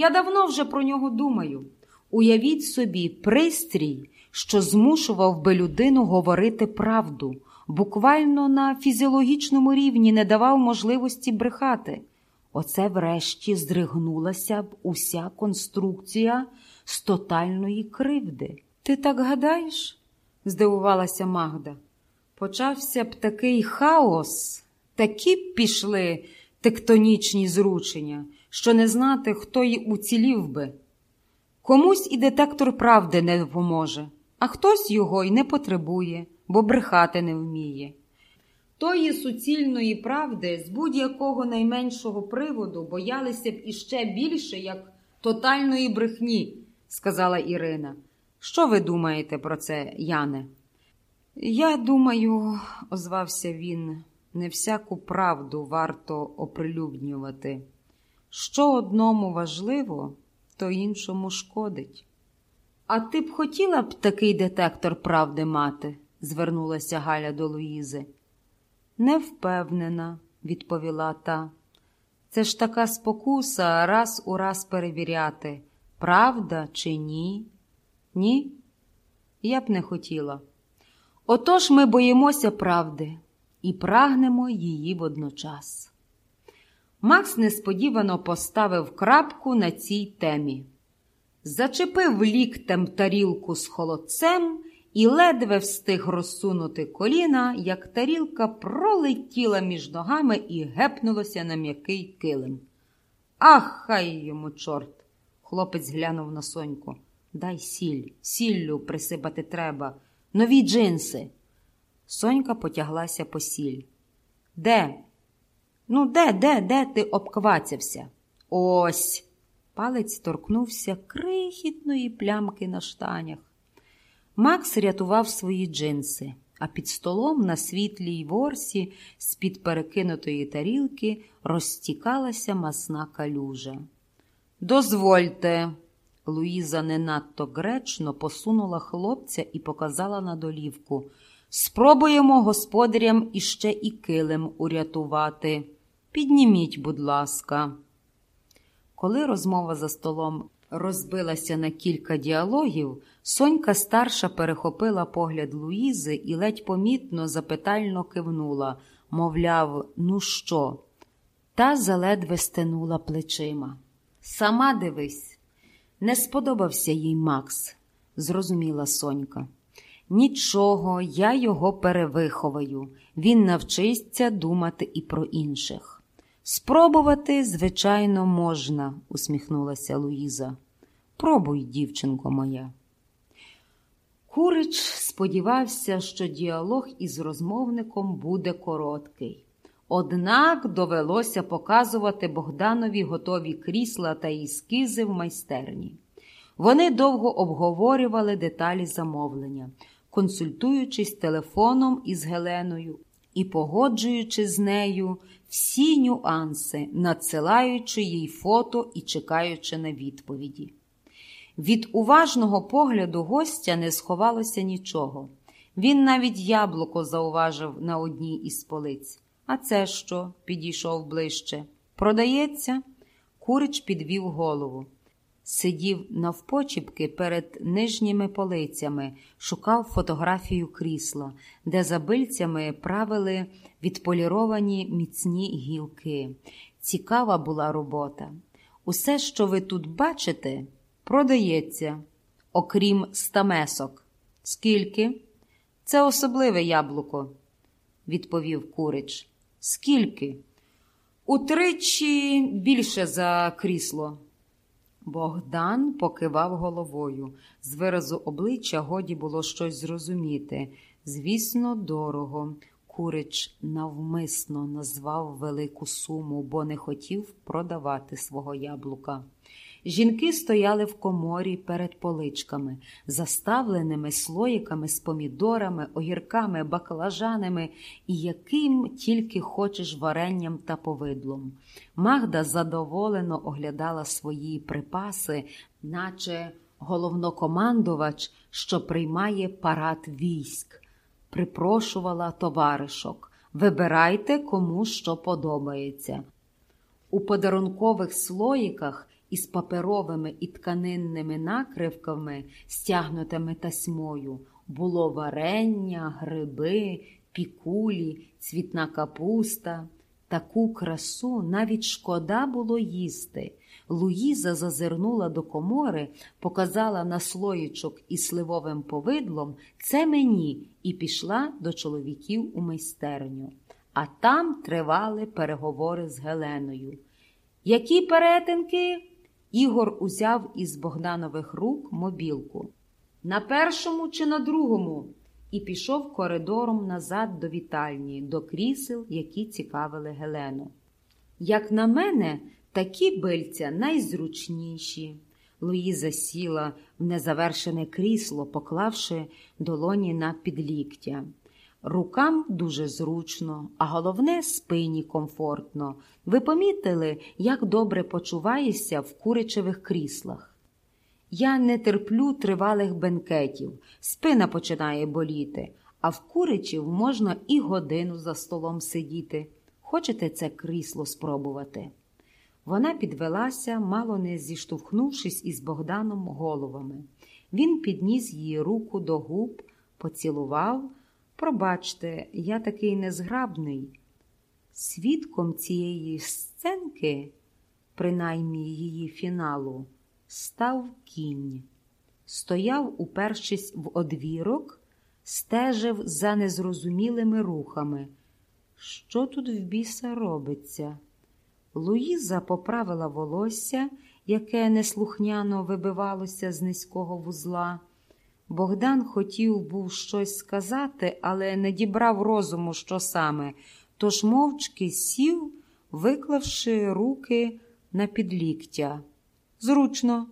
Я давно вже про нього думаю. Уявіть собі пристрій, що змушував би людину говорити правду, буквально на фізіологічному рівні не давав можливості брехати. Оце врешті здригнулася б уся конструкція з тотальної кривди. Ти так гадаєш? здивувалася Магда. Почався б такий хаос, такі б пішли тектонічні зручення, що не знати, хто й уцілів би. Комусь і детектор правди не допоможе, а хтось його й не потребує, бо брехати не вміє. Тої суцільної правди з будь-якого найменшого приводу боялися б іще більше, як тотальної брехні, сказала Ірина. Що ви думаєте про це, Яне? Я думаю, озвався він, не всяку правду варто оприлюднювати. Що одному важливо, то іншому шкодить. А ти б хотіла б такий детектор правди мати? звернулася Галя до Луїзи. Не впевнена, відповіла та. Це ж така спокуса раз у раз перевіряти, правда чи ні? Ні? Я б не хотіла. Отож ми боїмося правди і прагнемо її водночас. Макс несподівано поставив крапку на цій темі, зачепив ліктем тарілку з холодцем і ледве встиг розсунути коліна, як тарілка пролетіла між ногами і гепнулася на м'який килим. Ах, хай йому, чорт! Хлопець глянув на соньку. Дай сіль, сіллю присипати треба. Нові джинси. Сонька потяглася по сіль. Де? Ну, де, де, де ти обквацявся? Ось. Палець торкнувся крихітної плямки на штанях. Макс рятував свої джинси, а під столом на світлій ворсі з-під перекинутої тарілки розтікалася масна калюжа. Дозвольте, Луїза не надто гречно посунула хлопця і показала на долівку. Спробуємо господарям іще і килим урятувати. Підніміть, будь ласка. Коли розмова за столом розбилася на кілька діалогів, Сонька старша перехопила погляд Луїзи і ледь помітно запитально кивнула, мовляв, ну що? Та заледве стенула плечима. Сама дивись, не сподобався їй Макс, зрозуміла Сонька. Нічого, я його перевиховаю. Він навчиться думати і про інших. Спробувати, звичайно, можна, усміхнулася Луїза. Пробуй, дівчинко моя. Курич сподівався, що діалог із розмовником буде короткий. Однак довелося показувати Богданові готові крісла та ескізи в майстерні. Вони довго обговорювали деталі замовлення, консультуючись телефоном із Геленою і погоджуючи з нею всі нюанси, надсилаючи їй фото і чекаючи на відповіді. Від уважного погляду гостя не сховалося нічого. Він навіть яблуко зауважив на одній із полиць. А це що? підійшов ближче. Продається? Курич підвів голову. Сидів навпочіпки перед нижніми полицями, шукав фотографію крісла, де за бильцями правили відполіровані міцні гілки. Цікава була робота. Усе, що ви тут бачите, продається, окрім стамесок. Скільки? Це особливе яблуко, відповів Курич. Скільки? Утричі більше за крісло. Богдан покивав головою. З виразу обличчя годі було щось зрозуміти. Звісно, дорого. Курич навмисно назвав велику суму, бо не хотів продавати свого яблука. Жінки стояли в коморі перед поличками, заставленими слоїками з помідорами, огірками, баклажанами і яким тільки хочеш варенням та повидлом. Магда задоволено оглядала свої припаси, наче головнокомандувач, що приймає парад військ, припрошувала товаришок. Вибирайте, кому що подобається. У подарункових слоїках із паперовими і тканинними накривками, стягнутими тасьмою, було варення, гриби, пікулі, цвітна капуста. Таку красу навіть шкода було їсти. Луїза зазирнула до комори, показала на слоїчок із сливовим повидлом це мені і пішла до чоловіків у майстерню. А там тривали переговори з Геленою. Які перетинки? Ігор узяв із Богданових рук мобілку. На першому чи на другому? І пішов коридором назад до вітальні, до крісел, які цікавили Гелену. Як на мене, такі бильця найзручніші. Луїза сіла в незавершене крісло, поклавши долоні на підліктя. Рукам дуже зручно, а головне спині комфортно. Ви помітили, як добре почуваєшся в куричевих кріслах? Я не терплю тривалих бенкетів, спина починає боліти, а в куричів можна і годину за столом сидіти. Хочете це крісло спробувати? Вона підвелася, мало не зіштовхнувшись із Богданом головами. Він підніс її руку до губ, поцілував. Пробачте, я такий незграбний. Свідком цієї сценки, принаймні її фіналу, став кінь. Стояв, упершись в одвірок, стежив за незрозумілими рухами. Що тут в біса робиться? Луїза поправила волосся, яке неслухняно вибивалося з низького вузла. Богдан хотів був щось сказати, але не дібрав розуму, що саме, тож мовчки сів, виклавши руки на підліктя. Зручно,